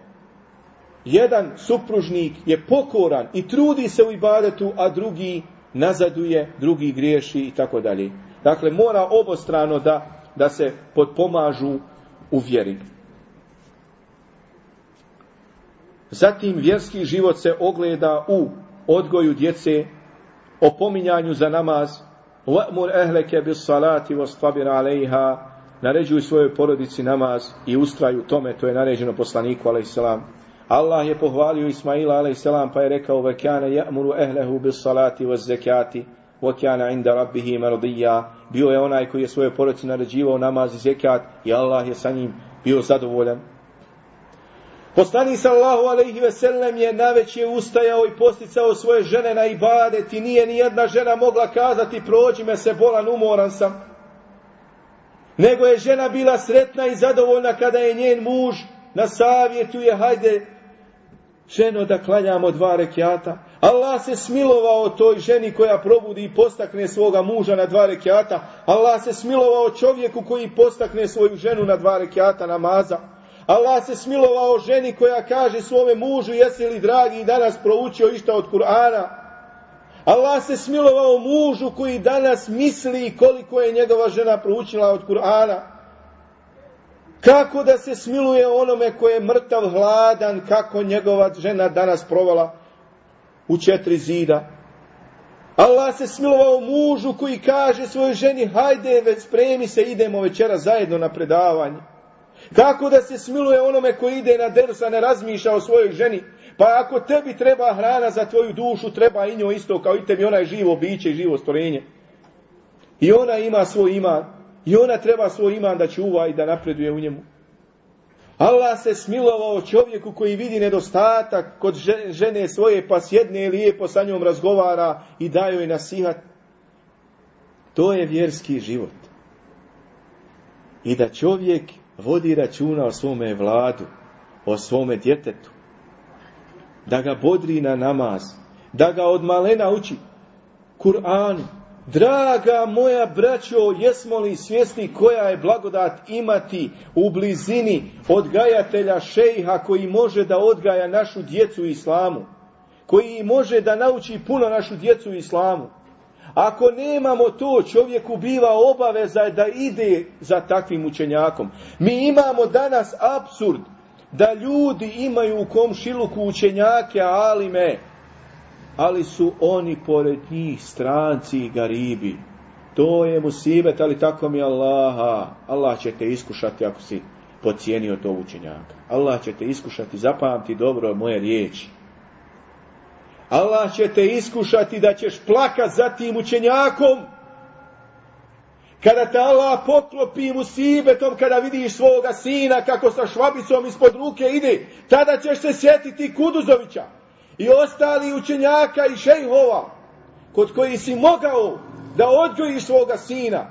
jedan supružnik je pokoran i trudi se u ibadetu, a drugi nazaduje, drugi griješi i tako dalje. Dakle, mora obostrano da, da se potpomažu u vjeri. Zatim vjerski život se ogleda u odgoju djece, opominjanju za namaz, وَأْمُرْ أَهْلَكَ بِالصَّلَاتِ وَاسْطَبِرْ عَلَيْهَا Naređuju svojoj porodici namaz i ustraju tome, to je naređeno poslaniku, a.s. Allah je pohvalio Ismaila, a.s. pa je rekao وَكَانَ يَأْمُرُ أَهْلَهُ بِالصَّلَاتِ وَالزَّكَاتِ وَكَانَ عِنْدَ رَبِّهِ مَرْضِيًّا Bio je onaj koji je svojoj porodici naređivao namaz i zekat i Allah je sa njim bio zadovoljan. Poslanik sallahu alaihi ve sellem je naveće ustajao i posticao svoje žene na ibadet i nije ni jedna žena mogla kazati prođi me se bolan, umoran sam. Nego je žena bila sretna i zadovoljna kada je njen muž na savjetu je hajde ženo da klanjamo dva rekiata. Allah se smilovao toj ženi koja probudi i postakne svoga muža na dva rekiata. Allah se smilovao čovjeku koji postakne svoju ženu na dva rekiata namaza. Allah se smilovao ženi koja kaže svome mužu jesi li dragi danas proučio išta od Kur'ana. Allah se smilovao mužu koji danas misli koliko je njegova žena proučila od Kur'ana. Kako da se smiluje onome koji je mrtav hladan, kako njegova žena danas provala u četiri zida. Allah se smilovao mužu koji kaže svojoj ženi, hajde, već spremi se, idemo večera zajedno na predavanje. Kako da se smiluje onome koji ide na dersa, ne razmišlja o svojoj ženi. Pa ako tebi treba hrana za tvoju dušu, treba i njoj isto kao i tebi, ona je živo biće i živo stvorenje. I ona ima svoj iman. I ona treba svoj iman da čuva i da napreduje u njemu. Allah se smilovao čovjeku koji vidi nedostatak kod žene svoje, pa sjedne i lijepo sa njom razgovara i daje joj nasihat. To je vjerski život. I da čovjek vodi računa o svome vladu, o svome djetetu, da ga bodri na namaz, da ga od malena uči Kur'anu. Draga moja braćo, jesmo li svjesni koja je blagodat imati u blizini odgajatelja šejha koji može da odgaja našu djecu u islamu, koji može da nauči puno našu djecu u islamu. Ako nemamo to, čovjeku biva obaveza da ide za takvim učenjakom. Mi imamo danas absurd da ljudi imaju u komšiluku učenjake, alime, ali su oni pored njih stranci i garibi. To je musibet, ali tako mi Allaha. Allah će te iskušati ako si pocijenio to učenjaka. Allah će te iskušati, zapamti dobro moje riječi. Allah će te iskušati da ćeš plakat za tim učenjakom. Kada te Allah poklopi musibetom, kada vidiš svoga sina kako sa švabicom ispod ruke ide, tada ćeš se sjetiti Kuduzovića i ostali učenjaka i šejhova kod koji si mogao da odgojiš svoga sina.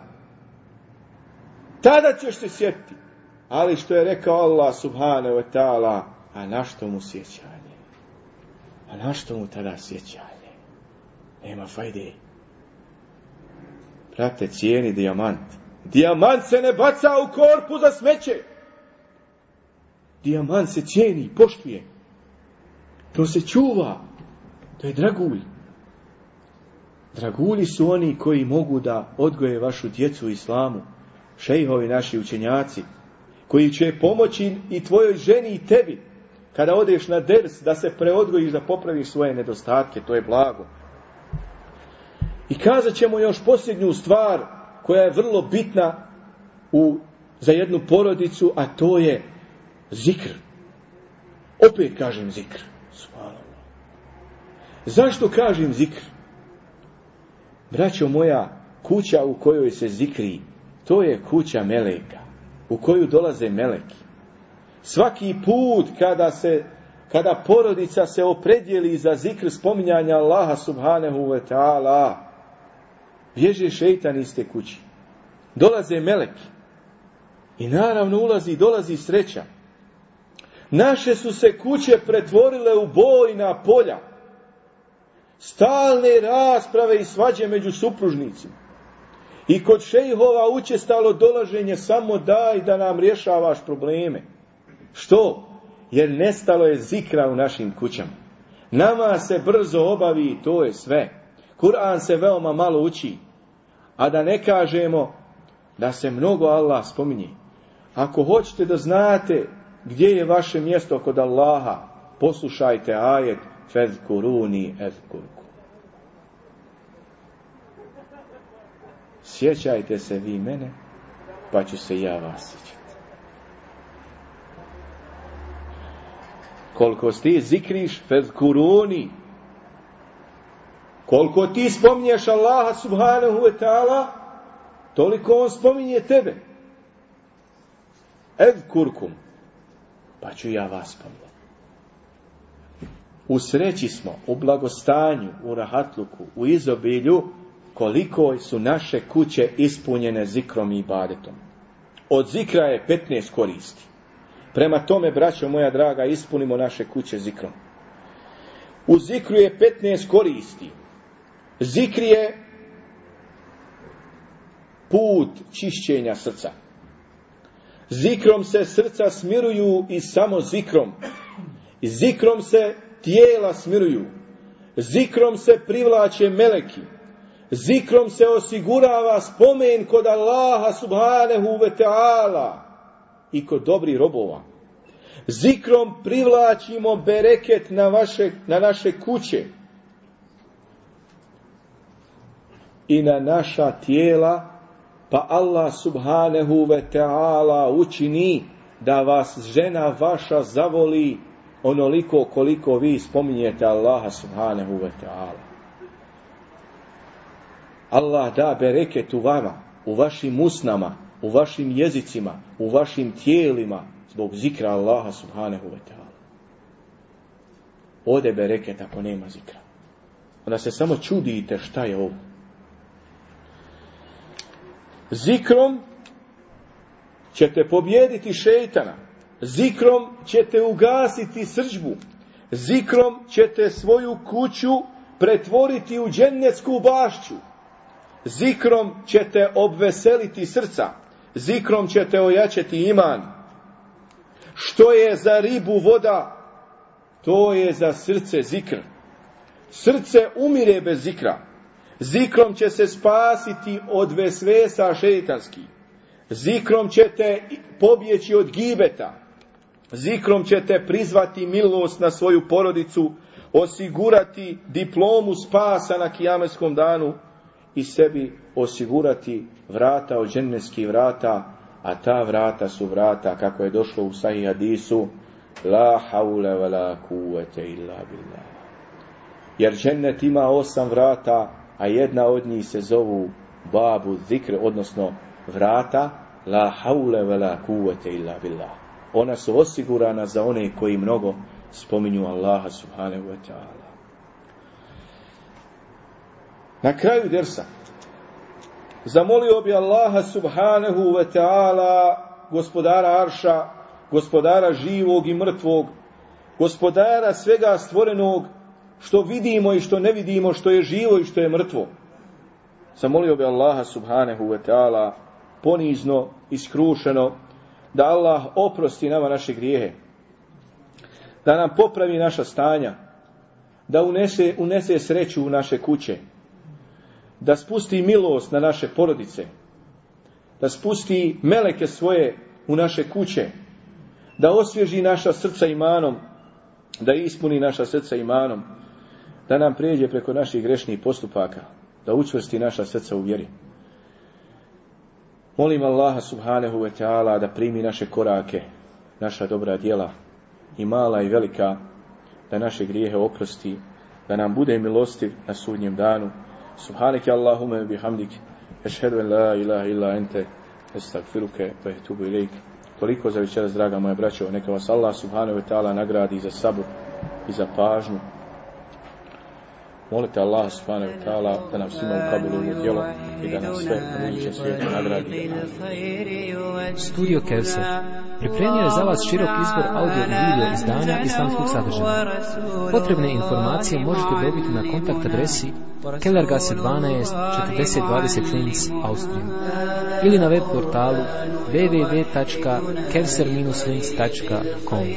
Tada ćeš se sjetiti. Ali što je rekao Allah subhanahu wa ta'ala, a na što mu sjećaj? A na što mu tada sjećanje? Nema fajde. Prate, cijeni dijamant. Dijamant se ne baca u korpu za smeće. Dijamant se cijeni, poštuje. To se čuva. To je dragulj. Dragulji su oni koji mogu da odgoje vašu djecu u islamu. Šejhovi naši učenjaci. Koji će pomoći i tvojoj ženi i tebi kada odeš na ders, da se preodgojiš, da popraviš svoje nedostatke, to je blago. I kazat ćemo još posljednju stvar koja je vrlo bitna u, za jednu porodicu, a to je zikr. Opet kažem zikr. Zašto kažem zikr? Braćo moja, kuća u kojoj se zikri, to je kuća meleka, u koju dolaze meleki. Svaki put kada se kada porodica se opredijeli za zikr spominjanja Allaha subhanahu wa ta'ala, bježe šeitan iz te kući. Dolaze meleki. I naravno ulazi dolazi sreća. Naše su se kuće pretvorile u bojna polja. Stalne rasprave i svađe među supružnicima. I kod šejhova učestalo dolaženje samo daj da nam rješavaš probleme. Što? Jer nestalo je zikra u našim kućama. Nama se brzo obavi i to je sve. Kur'an se veoma malo uči. A da ne kažemo da se mnogo Allah spominje. Ako hoćete da znate gdje je vaše mjesto kod Allaha, poslušajte ajet fezkuruni ezkurku. Sjećajte se vi mene, pa ću se ja vas sjećati. Koliko ti zikriš fezkuruni, koliko ti spominješ Allaha subhanahu wa ta'ala, toliko on spominje tebe. Ezkurkum, pa ću ja vas spominjati. U sreći smo, u blagostanju, u rahatluku, u izobilju, koliko su naše kuće ispunjene zikrom i ibadetom. Od zikra je 15 koristi. Prema tome, braćo moja draga, ispunimo naše kuće zikrom. U zikru je 15 koristi. Zikr je put čišćenja srca. Zikrom se srca smiruju i samo zikrom. Zikrom se tijela smiruju. Zikrom se privlače meleki. Zikrom se osigurava spomen kod Allaha subhanahu ve ta'ala i kod dobri robova. Zikrom privlačimo bereket na, vaše, na naše kuće i na naša tijela, pa Allah subhanahu ve ta'ala učini da vas žena vaša zavoli onoliko koliko vi spominjete Allaha subhanahu ve ta'ala. Allah da bereket u vama, u vašim usnama, u vašim jezicima, u vašim tijelima, zbog zikra Allaha subhanahu wa ta'ala. Ode bereket ako nema zikra. Onda se samo čudite šta je ovo. Zikrom ćete pobjediti šeitana. Zikrom ćete ugasiti srđbu. Zikrom ćete svoju kuću pretvoriti u džennetsku bašću. Zikrom ćete obveseliti srca. Zikrom ćete ojačati iman. Što je za ribu voda? To je za srce zikr. Srce umire bez zikra. Zikrom će se spasiti od vesvesa šeitanski. Zikrom ćete pobjeći od gibeta. Zikrom ćete prizvati milost na svoju porodicu, osigurati diplomu spasa na kijameskom danu i sebi osigurati vrata od dženneskih vrata, a ta vrata su vrata, kako je došlo u sahih hadisu, la haule ve la kuvete illa billah. Jer džennet ima osam vrata, a jedna od njih se zovu babu zikr, odnosno vrata, la haule ve la kuvete illa billah. Ona su osigurana za one koji mnogo spominju Allaha subhanahu wa ta'ala. Na kraju dersa zamolio bi Allaha subhanahu wa ta'ala gospodara Arša, gospodara živog i mrtvog, gospodara svega stvorenog što vidimo i što ne vidimo, što je živo i što je mrtvo. Zamolio bi Allaha subhanahu wa ta'ala ponizno, iskrušeno, da Allah oprosti nama naše grijehe, da nam popravi naša stanja, da unese, unese sreću u naše kuće, da spusti milost na naše porodice, da spusti meleke svoje u naše kuće, da osvježi naša srca imanom, da ispuni naša srca imanom, da nam prijeđe preko naših grešnih postupaka, da učvrsti naša srca u vjeri. Molim Allaha subhanahu wa ta'ala da primi naše korake, naša dobra djela, i mala i velika, da naše grijehe oprosti, da nam bude milostiv na sudnjem danu. Subhanike Allahume bihamdik, ešhedu en la ilaha illa ente, estagfiruke, pa etubu ilik. Toliko za večeras, draga moja braćo, neka vas Allah subhanahu wa ta'ala nagradi za sabor i za pažnju. Molite Allah subhanahu wa ta'ala da nam svima ukabili ovo djelo i da nam sve budućem svijetu nagradi. Studio Kevser pripremio je za vas širok izbor audio i video izdanja islamskog sadržaja. Potrebne informacije možete dobiti na kontakt adresi Kellergasse 12 4020 Linz, Austrija ili na web portalu www.kevser-linz.com